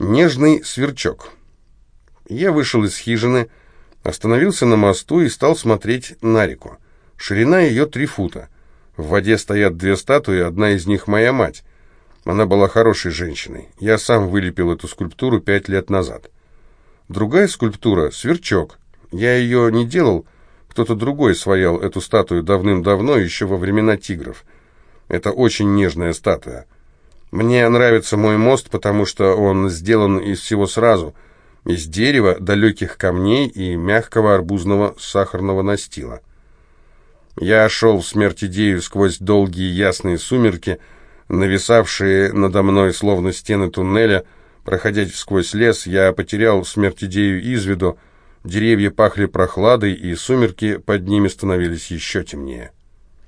Нежный сверчок. Я вышел из хижины, остановился на мосту и стал смотреть на реку. Ширина ее три фута. В воде стоят две статуи, одна из них моя мать. Она была хорошей женщиной. Я сам вылепил эту скульптуру пять лет назад. Другая скульптура — сверчок. Я ее не делал, кто-то другой своял эту статую давным-давно, еще во времена тигров. Это очень нежная статуя. Мне нравится мой мост, потому что он сделан из всего сразу, из дерева, далеких камней и мягкого арбузного сахарного настила. Я шел в смерть идею сквозь долгие ясные сумерки, нависавшие надо мной словно стены туннеля, проходя сквозь лес, я потерял смерть идею из виду, деревья пахли прохладой, и сумерки под ними становились еще темнее.